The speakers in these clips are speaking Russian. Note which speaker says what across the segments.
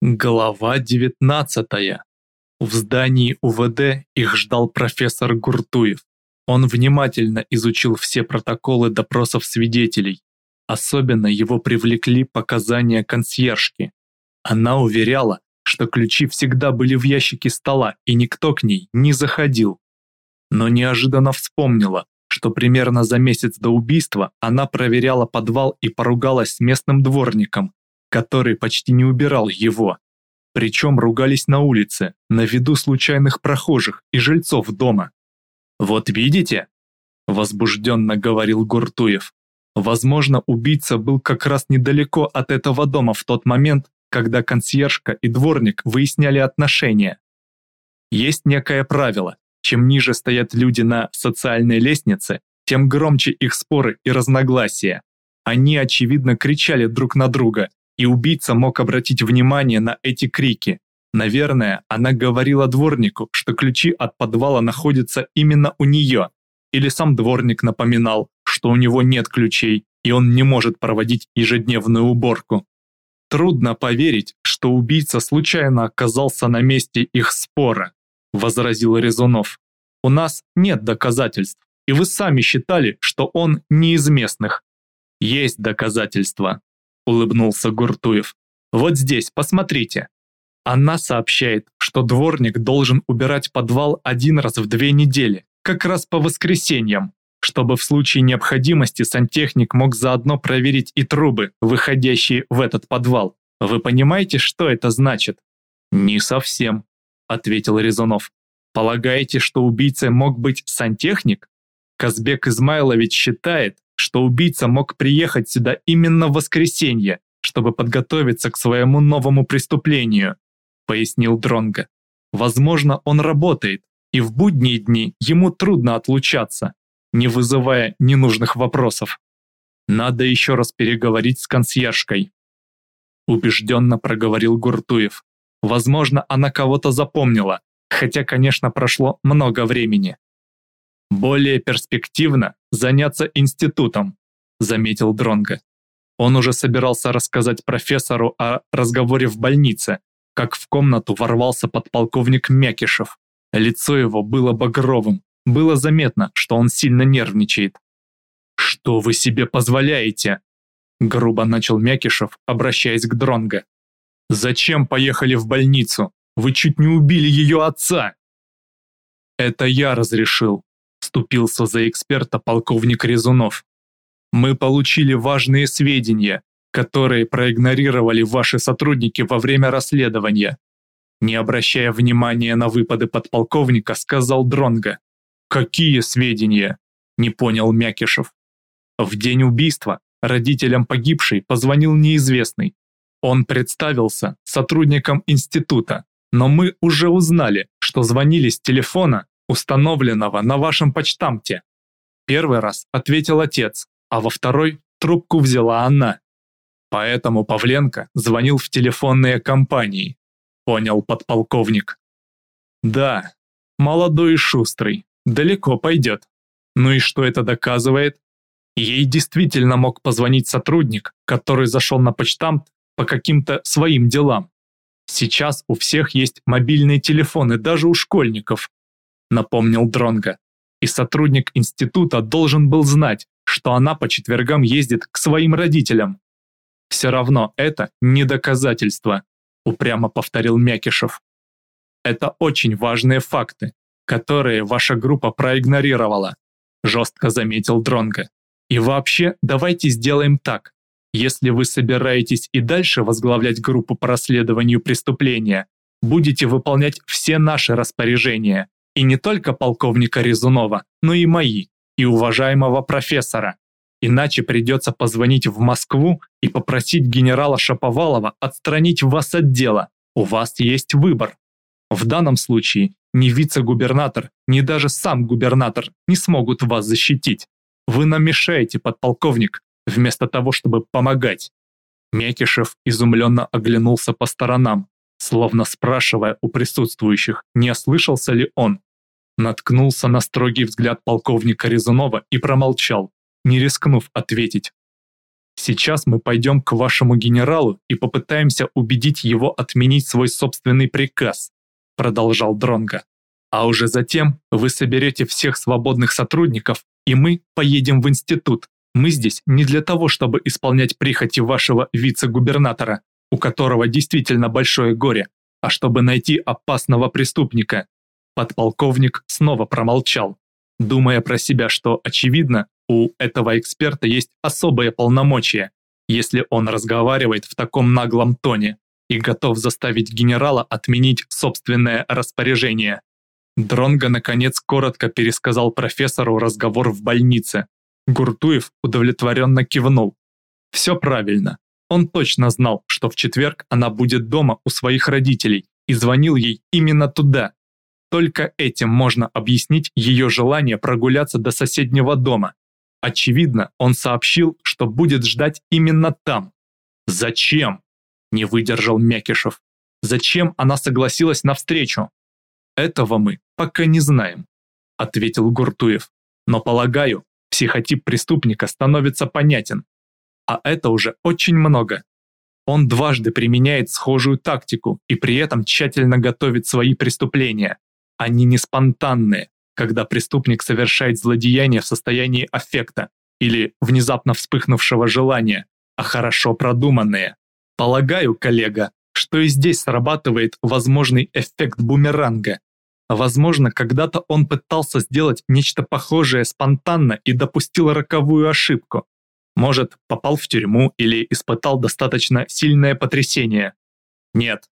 Speaker 1: Глава 19. В здании УВД их ждал профессор Гуртуев. Он внимательно изучил все протоколы допросов свидетелей. Особенно его привлекли показания консьержки. Она уверяла, что ключи всегда были в ящике стола и никто к ней не заходил. Но неожиданно вспомнила, что примерно за месяц до убийства она проверяла подвал и поругалась с местным дворником, который почти не убирал его. Причем ругались на улице, на виду случайных прохожих и жильцов дома. «Вот видите?» – возбужденно говорил Гуртуев. Возможно, убийца был как раз недалеко от этого дома в тот момент, когда консьержка и дворник выясняли отношения. Есть некое правило. Чем ниже стоят люди на социальной лестнице, тем громче их споры и разногласия. Они, очевидно, кричали друг на друга, и убийца мог обратить внимание на эти крики. Наверное, она говорила дворнику, что ключи от подвала находятся именно у нее, или сам дворник напоминал, что у него нет ключей, и он не может проводить ежедневную уборку. Трудно поверить, что убийца случайно оказался на месте их спора, возразил Резунов. У нас нет доказательств, и вы сами считали, что он не из местных. Есть доказательства, улыбнулся Гуртуев. Вот здесь, посмотрите. Она сообщает, что дворник должен убирать подвал один раз в две недели, как раз по воскресеньям, чтобы в случае необходимости сантехник мог заодно проверить и трубы, выходящие в этот подвал. Вы понимаете, что это значит? Не совсем, ответил Резунов. Полагаете, что убийцей мог быть сантехник? Казбек Измайлович считает, что убийца мог приехать сюда именно в воскресенье, чтобы подготовиться к своему новому преступлению, пояснил Дронга. Возможно, он работает, и в будние дни ему трудно отлучаться, не вызывая ненужных вопросов. Надо еще раз переговорить с консьержкой. Убежденно проговорил Гуртуев. Возможно, она кого-то запомнила, хотя, конечно, прошло много времени. Более перспективно заняться институтом, заметил Дронга. Он уже собирался рассказать профессору о разговоре в больнице, как в комнату ворвался подполковник Мякишев. Лицо его было багровым, было заметно, что он сильно нервничает. «Что вы себе позволяете?» Грубо начал Мякишев, обращаясь к Дронго. «Зачем поехали в больницу? Вы чуть не убили ее отца!» «Это я разрешил», вступился за эксперта полковник Резунов. Мы получили важные сведения, которые проигнорировали ваши сотрудники во время расследования. Не обращая внимания на выпады подполковника, сказал Дронга. Какие сведения? Не понял Мякишев. В день убийства родителям погибшей позвонил неизвестный. Он представился сотрудником института, но мы уже узнали, что звонили с телефона установленного на вашем почтамте. Первый раз ответил отец, а во второй трубку взяла она. Поэтому Павленко звонил в телефонные компании, понял подполковник. Да, молодой и шустрый, далеко пойдет. Ну и что это доказывает? Ей действительно мог позвонить сотрудник, который зашел на почтамт по каким-то своим делам. Сейчас у всех есть мобильные телефоны, даже у школьников напомнил Дронга. И сотрудник института должен был знать, что она по четвергам ездит к своим родителям. Все равно это не доказательство, упрямо повторил Мякишев. Это очень важные факты, которые ваша группа проигнорировала, жестко заметил Дронга. И вообще, давайте сделаем так. Если вы собираетесь и дальше возглавлять группу по расследованию преступления, будете выполнять все наши распоряжения, и не только полковника Резунова, но и мои, и уважаемого профессора. Иначе придется позвонить в Москву и попросить генерала Шаповалова отстранить вас от дела. У вас есть выбор. В данном случае ни вице-губернатор, ни даже сам губернатор не смогут вас защитить. Вы нам мешаете, подполковник, вместо того, чтобы помогать. Мекишев изумленно оглянулся по сторонам, словно спрашивая у присутствующих, не ослышался ли он наткнулся на строгий взгляд полковника Резунова и промолчал, не рискнув ответить. Сейчас мы пойдем к вашему генералу и попытаемся убедить его отменить свой собственный приказ, продолжал Дронга. А уже затем вы соберете всех свободных сотрудников, и мы поедем в институт. Мы здесь не для того, чтобы исполнять прихоти вашего вице-губернатора, у которого действительно большое горе, а чтобы найти опасного преступника. Подполковник снова промолчал, думая про себя, что, очевидно, у этого эксперта есть особые полномочия, если он разговаривает в таком наглом тоне и готов заставить генерала отменить собственное распоряжение. Дронго наконец коротко пересказал профессору разговор в больнице. Гуртуев удовлетворенно кивнул. Все правильно. Он точно знал, что в четверг она будет дома у своих родителей и звонил ей именно туда. Только этим можно объяснить ее желание прогуляться до соседнего дома. Очевидно, он сообщил, что будет ждать именно там. «Зачем?» – не выдержал Мякишев. «Зачем она согласилась на встречу?» «Этого мы пока не знаем», – ответил Гуртуев. «Но полагаю, психотип преступника становится понятен. А это уже очень много. Он дважды применяет схожую тактику и при этом тщательно готовит свои преступления. Они не спонтанные, когда преступник совершает злодеяние в состоянии аффекта или внезапно вспыхнувшего желания, а хорошо продуманные. Полагаю, коллега, что и здесь срабатывает возможный эффект бумеранга. Возможно, когда-то он пытался сделать нечто похожее спонтанно и допустил роковую ошибку. Может, попал в тюрьму или испытал достаточно сильное потрясение. Нет,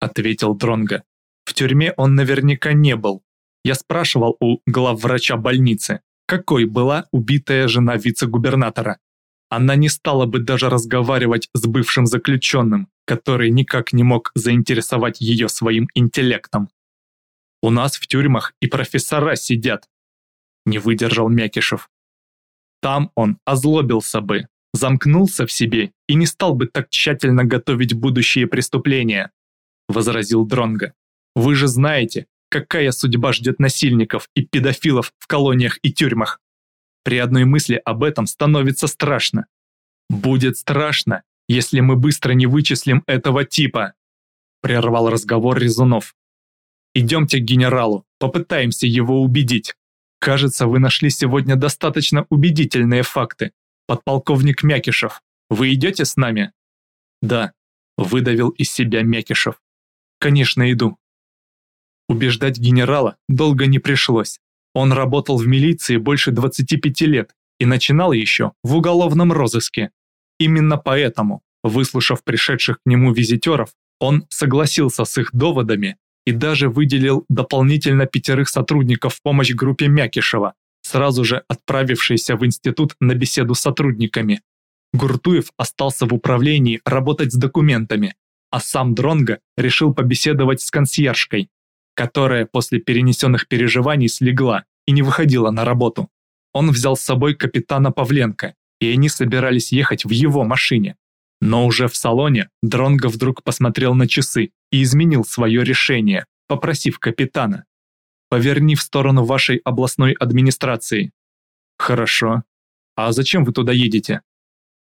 Speaker 1: ответил Дронга. В тюрьме он наверняка не был. Я спрашивал у главврача больницы, какой была убитая жена вице-губернатора. Она не стала бы даже разговаривать с бывшим заключенным, который никак не мог заинтересовать ее своим интеллектом. «У нас в тюрьмах и профессора сидят», – не выдержал Мякишев. Там он озлобился бы, замкнулся в себе и не стал бы так тщательно готовить будущие преступления, возразил Дронга. Вы же знаете, какая судьба ждет насильников и педофилов в колониях и тюрьмах. При одной мысли об этом становится страшно. Будет страшно, если мы быстро не вычислим этого типа, прервал разговор Резунов. Идемте к генералу, попытаемся его убедить. Кажется, вы нашли сегодня достаточно убедительные факты. Подполковник Мякишев, вы идете с нами? Да, выдавил из себя Мякишев. Конечно, иду. Убеждать генерала долго не пришлось. Он работал в милиции больше 25 лет и начинал еще в уголовном розыске. Именно поэтому, выслушав пришедших к нему визитеров, он согласился с их доводами и даже выделил дополнительно пятерых сотрудников в помощь группе Мякишева, сразу же отправившейся в институт на беседу с сотрудниками. Гуртуев остался в управлении работать с документами, а сам Дронго решил побеседовать с консьержкой, которая после перенесенных переживаний слегла и не выходила на работу. Он взял с собой капитана Павленко, и они собирались ехать в его машине. Но уже в салоне Дронго вдруг посмотрел на часы и изменил свое решение, попросив капитана. «Поверни в сторону вашей областной администрации». «Хорошо. А зачем вы туда едете?»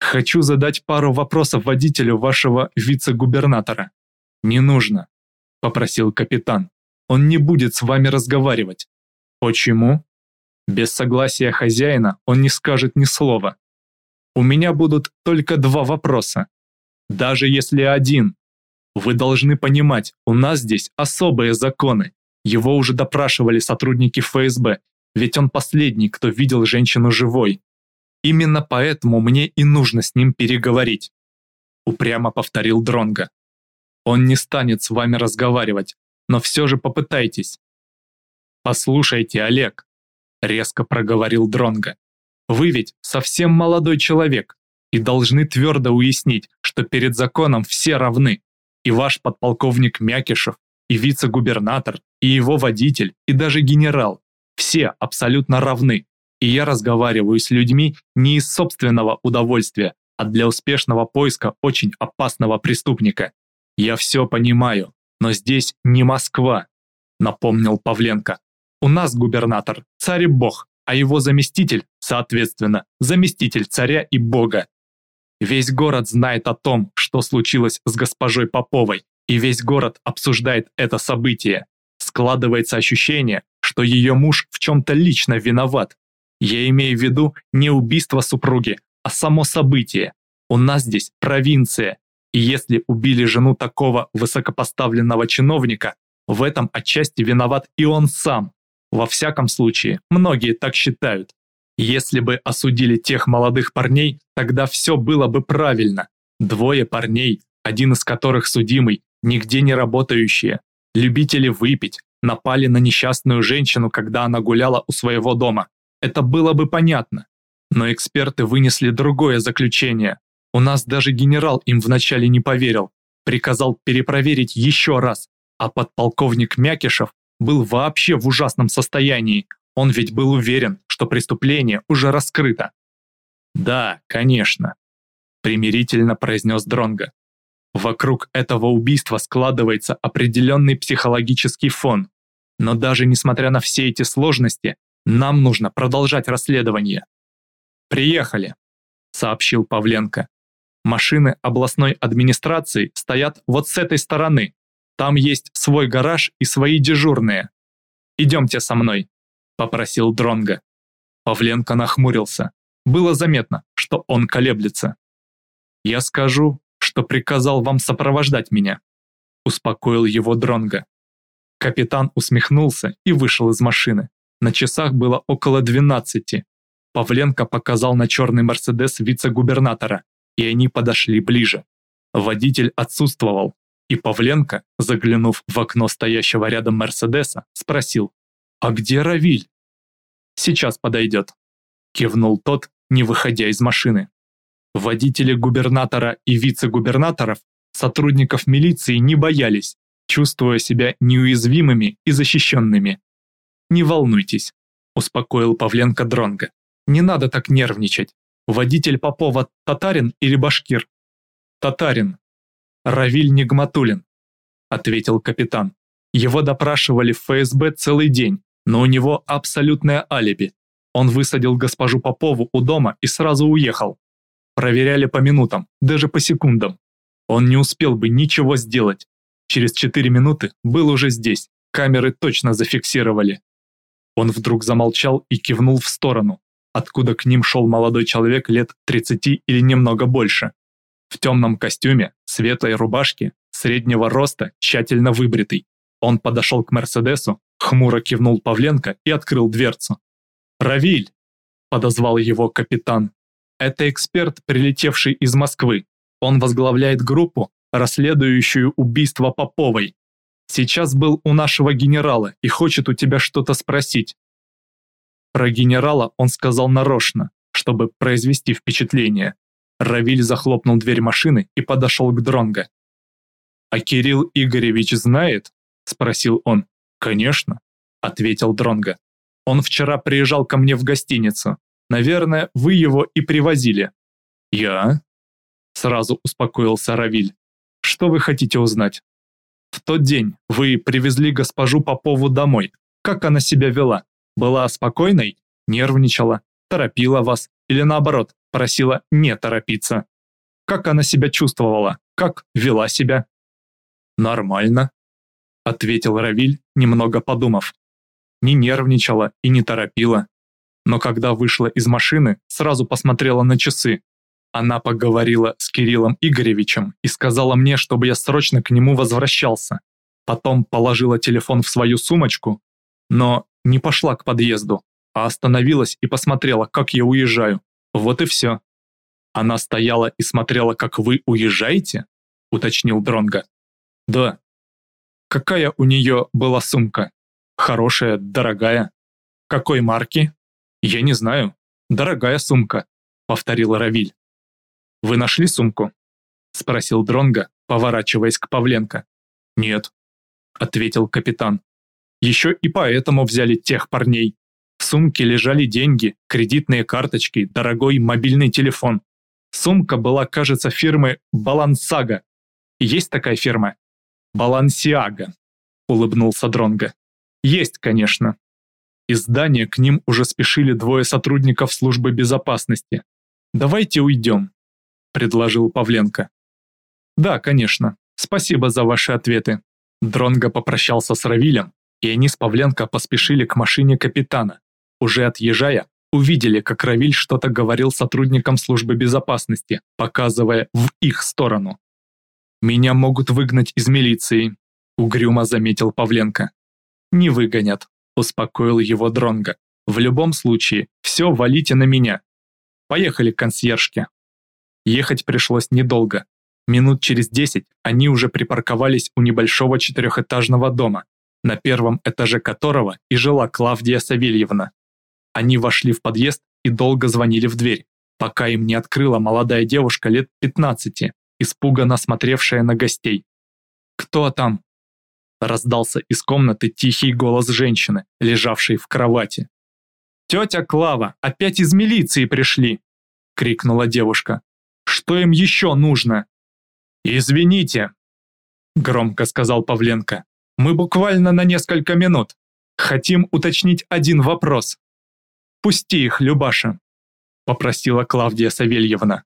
Speaker 1: «Хочу задать пару вопросов водителю вашего вице-губернатора». «Не нужно», – попросил капитан. Он не будет с вами разговаривать. Почему? Без согласия хозяина он не скажет ни слова. У меня будут только два вопроса. Даже если один. Вы должны понимать, у нас здесь особые законы. Его уже допрашивали сотрудники ФСБ, ведь он последний, кто видел женщину живой. Именно поэтому мне и нужно с ним переговорить. Упрямо повторил Дронга. Он не станет с вами разговаривать, но все же попытайтесь. Послушайте, Олег, резко проговорил Дронга. Вы ведь совсем молодой человек и должны твердо уяснить, что перед законом все равны. И ваш подполковник Мякишев, и вице-губернатор, и его водитель, и даже генерал. Все абсолютно равны. И я разговариваю с людьми не из собственного удовольствия, а для успешного поиска очень опасного преступника. Я все понимаю, но здесь не Москва, напомнил Павленко. У нас губернатор царь и бог, а его заместитель, соответственно, заместитель царя и бога. Весь город знает о том, что случилось с госпожой Поповой, и весь город обсуждает это событие. Складывается ощущение, что ее муж в чем-то лично виноват. Я имею в виду не убийство супруги, а само событие. У нас здесь провинция, и если убили жену такого высокопоставленного чиновника, в этом отчасти виноват и он сам. Во всяком случае, многие так считают. Если бы осудили тех молодых парней, тогда все было бы правильно. Двое парней, один из которых судимый, нигде не работающие, любители выпить, напали на несчастную женщину, когда она гуляла у своего дома. Это было бы понятно. Но эксперты вынесли другое заключение. У нас даже генерал им вначале не поверил, приказал перепроверить еще раз, а подполковник Мякишев был вообще в ужасном состоянии. Он ведь был уверен, что преступление уже раскрыто. «Да, конечно», — примирительно произнес Дронга. Вокруг этого убийства складывается определенный психологический фон. Но даже несмотря на все эти сложности, нам нужно продолжать расследование. «Приехали», — сообщил Павленко. «Машины областной администрации стоят вот с этой стороны. Там есть свой гараж и свои дежурные. Идемте со мной», — попросил Дронга. Павленко нахмурился. Было заметно, что он колеблется. «Я скажу, что приказал вам сопровождать меня», — успокоил его Дронга. Капитан усмехнулся и вышел из машины. На часах было около двенадцати. Павленко показал на черный Мерседес вице-губернатора, и они подошли ближе. Водитель отсутствовал, и Павленко, заглянув в окно стоящего рядом Мерседеса, спросил «А где Равиль?» «Сейчас подойдет», — кивнул тот, не выходя из машины. Водители губернатора и вице-губернаторов, сотрудников милиции не боялись, чувствуя себя неуязвимыми и защищенными. «Не волнуйтесь», – успокоил Павленко Дронга. «Не надо так нервничать. Водитель Попова татарин или башкир?» «Татарин. Равиль Нигматулин», – ответил капитан. Его допрашивали в ФСБ целый день, но у него абсолютное алиби. Он высадил госпожу Попову у дома и сразу уехал. Проверяли по минутам, даже по секундам. Он не успел бы ничего сделать. Через 4 минуты был уже здесь. Камеры точно зафиксировали. Он вдруг замолчал и кивнул в сторону, откуда к ним шел молодой человек лет 30 или немного больше. В темном костюме, светлой рубашке, среднего роста, тщательно выбритый. Он подошел к Мерседесу, хмуро кивнул Павленко и открыл дверцу. «Равиль!» – подозвал его капитан. Это эксперт, прилетевший из Москвы. Он возглавляет группу, расследующую убийство Поповой. Сейчас был у нашего генерала и хочет у тебя что-то спросить. Про генерала он сказал нарочно, чтобы произвести впечатление. Равиль захлопнул дверь машины и подошел к Дронго. «А Кирилл Игоревич знает?» – спросил он. «Конечно», – ответил Дронго. «Он вчера приезжал ко мне в гостиницу. Наверное, вы его и привозили». «Я?» Сразу успокоился Равиль. «Что вы хотите узнать?» «В тот день вы привезли госпожу Попову домой. Как она себя вела? Была спокойной? Нервничала? Торопила вас? Или наоборот, просила не торопиться? Как она себя чувствовала? Как вела себя?» «Нормально», — ответил Равиль, немного подумав. Не нервничала и не торопила но когда вышла из машины, сразу посмотрела на часы. Она поговорила с Кириллом Игоревичем и сказала мне, чтобы я срочно к нему возвращался. Потом положила телефон в свою сумочку, но не пошла к подъезду, а остановилась и посмотрела, как я уезжаю. Вот и все. Она стояла и смотрела, как вы уезжаете? уточнил Дронга. Да. Какая у нее была сумка? Хорошая, дорогая. Какой марки? «Я не знаю. Дорогая сумка», — повторил Равиль. «Вы нашли сумку?» — спросил Дронга, поворачиваясь к Павленко. «Нет», — ответил капитан. «Еще и поэтому взяли тех парней. В сумке лежали деньги, кредитные карточки, дорогой мобильный телефон. Сумка была, кажется, фирмы Балансага. Есть такая фирма? Балансиага, улыбнулся Дронга. Есть, конечно. Из здания к ним уже спешили двое сотрудников службы безопасности. «Давайте уйдем», предложил Павленко. Да, конечно. Спасибо за ваши ответы. Дронго попрощался с Равилем, и они с Павленко поспешили к машине капитана. Уже отъезжая, увидели, как Равиль что-то говорил сотрудникам службы безопасности, показывая в их сторону. «Меня могут выгнать из милиции», — угрюмо заметил Павленко. «Не выгонят», — успокоил его Дронго. «В любом случае, все валите на меня. Поехали к консьержке». Ехать пришлось недолго. Минут через десять они уже припарковались у небольшого четырехэтажного дома, на первом этаже которого и жила Клавдия Савельевна. Они вошли в подъезд и долго звонили в дверь, пока им не открыла молодая девушка лет 15, испуганно смотревшая на гостей. «Кто там?» Раздался из комнаты тихий голос женщины, лежавшей в кровати. «Тетя Клава, опять из милиции пришли!» — крикнула девушка. «Что им еще нужно?» «Извините!» — громко сказал Павленко. «Мы буквально на несколько минут. Хотим уточнить один вопрос». «Пусти их, Любаша», — попросила Клавдия Савельевна.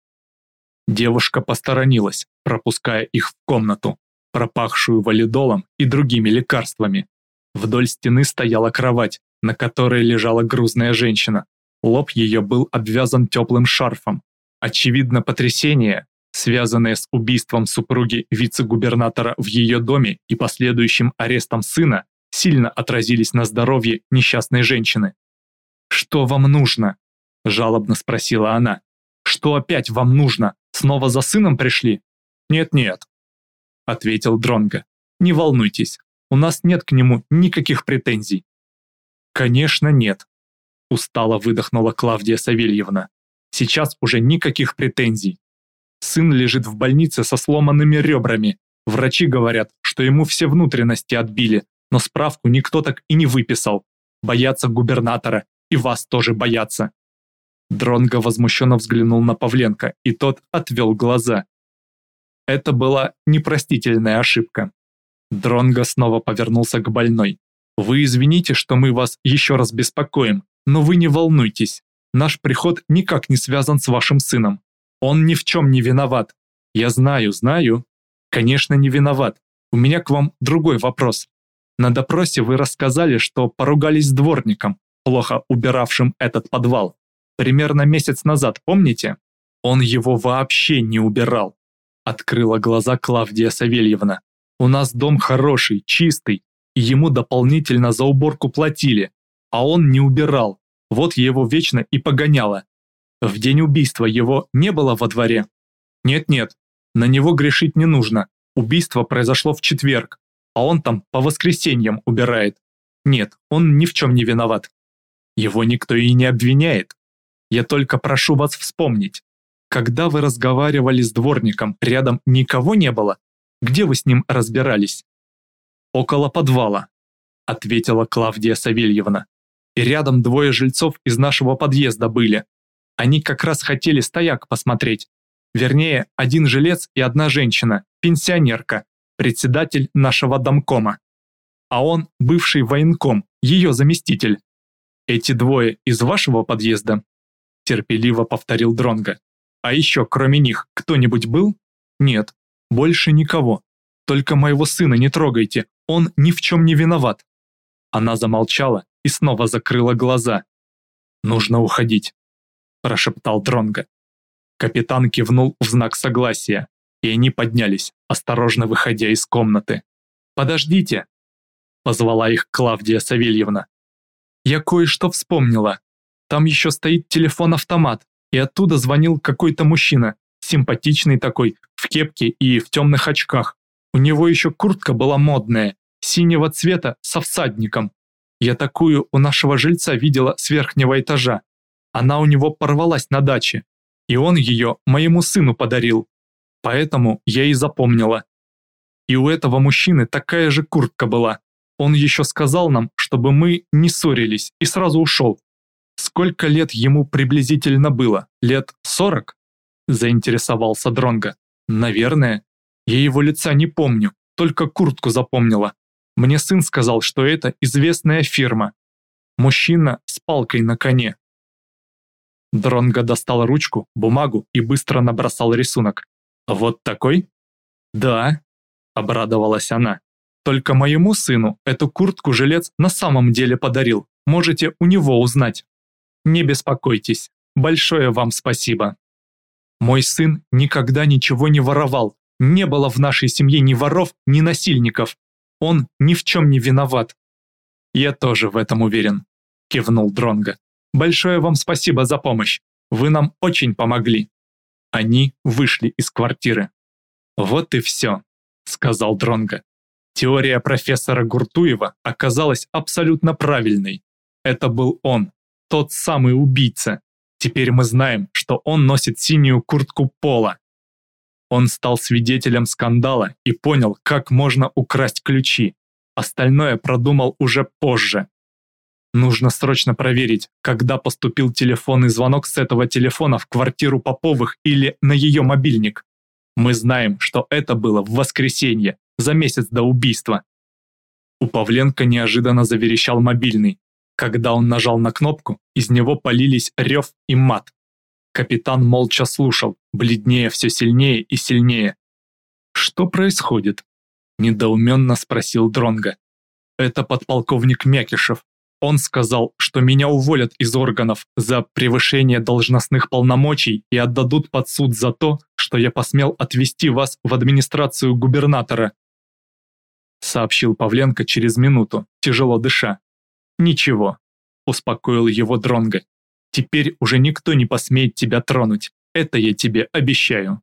Speaker 1: Девушка посторонилась, пропуская их в комнату, пропахшую валидолом и другими лекарствами. Вдоль стены стояла кровать, на которой лежала грузная женщина. Лоб ее был обвязан теплым шарфом. Очевидно, потрясение, связанное с убийством супруги вице-губернатора в ее доме и последующим арестом сына, сильно отразились на здоровье несчастной женщины. «Что вам нужно?» – жалобно спросила она. «Что опять вам нужно? Снова за сыном пришли?» «Нет-нет», – ответил Дронго. «Не волнуйтесь, у нас нет к нему никаких претензий». «Конечно нет», – устало выдохнула Клавдия Савельевна. «Сейчас уже никаких претензий. Сын лежит в больнице со сломанными ребрами. Врачи говорят, что ему все внутренности отбили, но справку никто так и не выписал. Боятся губернатора и вас тоже боятся. Дронго возмущенно взглянул на Павленко, и тот отвел глаза. Это была непростительная ошибка. Дронго снова повернулся к больной. «Вы извините, что мы вас еще раз беспокоим, но вы не волнуйтесь. Наш приход никак не связан с вашим сыном. Он ни в чем не виноват. Я знаю, знаю. Конечно, не виноват. У меня к вам другой вопрос. На допросе вы рассказали, что поругались с дворником плохо убиравшим этот подвал. Примерно месяц назад, помните? Он его вообще не убирал. Открыла глаза Клавдия Савельевна. У нас дом хороший, чистый, и ему дополнительно за уборку платили, а он не убирал. Вот его вечно и погоняло. В день убийства его не было во дворе? Нет-нет, на него грешить не нужно. Убийство произошло в четверг, а он там по воскресеньям убирает. Нет, он ни в чем не виноват. Его никто и не обвиняет. Я только прошу вас вспомнить. Когда вы разговаривали с дворником, рядом никого не было? Где вы с ним разбирались? Около подвала, ответила Клавдия Савельевна. И рядом двое жильцов из нашего подъезда были. Они как раз хотели стояк посмотреть. Вернее, один жилец и одна женщина, пенсионерка, председатель нашего домкома. А он бывший военком, ее заместитель. «Эти двое из вашего подъезда?» терпеливо повторил Дронга. «А еще, кроме них, кто-нибудь был?» «Нет, больше никого. Только моего сына не трогайте, он ни в чем не виноват». Она замолчала и снова закрыла глаза. «Нужно уходить», – прошептал Дронга. Капитан кивнул в знак согласия, и они поднялись, осторожно выходя из комнаты. «Подождите!» – позвала их Клавдия Савельевна. Я кое-что вспомнила. Там еще стоит телефон-автомат, и оттуда звонил какой-то мужчина, симпатичный такой, в кепке и в темных очках. У него еще куртка была модная, синего цвета, со всадником. Я такую у нашего жильца видела с верхнего этажа. Она у него порвалась на даче, и он ее моему сыну подарил. Поэтому я и запомнила. И у этого мужчины такая же куртка была. Он еще сказал нам, чтобы мы не ссорились, и сразу ушел. Сколько лет ему приблизительно было? Лет сорок? Заинтересовался Дронга. Наверное. Я его лица не помню, только куртку запомнила. Мне сын сказал, что это известная фирма. Мужчина с палкой на коне. Дронго достал ручку, бумагу и быстро набросал рисунок. «Вот такой?» «Да», — обрадовалась она. «Только моему сыну эту куртку-жилец на самом деле подарил. Можете у него узнать. Не беспокойтесь. Большое вам спасибо». Мой сын никогда ничего не воровал. Не было в нашей семье ни воров, ни насильников. Он ни в чем не виноват. Я тоже в этом уверен, кивнул Дронга. Большое вам спасибо за помощь. Вы нам очень помогли. Они вышли из квартиры. Вот и все, сказал Дронга. Теория профессора Гуртуева оказалась абсолютно правильной. Это был он, тот самый убийца. Теперь мы знаем, что он носит синюю куртку пола. Он стал свидетелем скандала и понял, как можно украсть ключи. Остальное продумал уже позже. Нужно срочно проверить, когда поступил телефонный звонок с этого телефона в квартиру Поповых или на ее мобильник. Мы знаем, что это было в воскресенье, за месяц до убийства. У Павленко неожиданно заверещал мобильный. Когда он нажал на кнопку, из него полились рев и мат. Капитан молча слушал, бледнее все сильнее и сильнее. «Что происходит?» – недоуменно спросил Дронга. «Это подполковник Мякишев. Он сказал, что меня уволят из органов за превышение должностных полномочий и отдадут под суд за то, что я посмел отвести вас в администрацию губернатора», сообщил Павленко через минуту, тяжело дыша. «Ничего», – успокоил его Дронга. Теперь уже никто не посмеет тебя тронуть, это я тебе обещаю.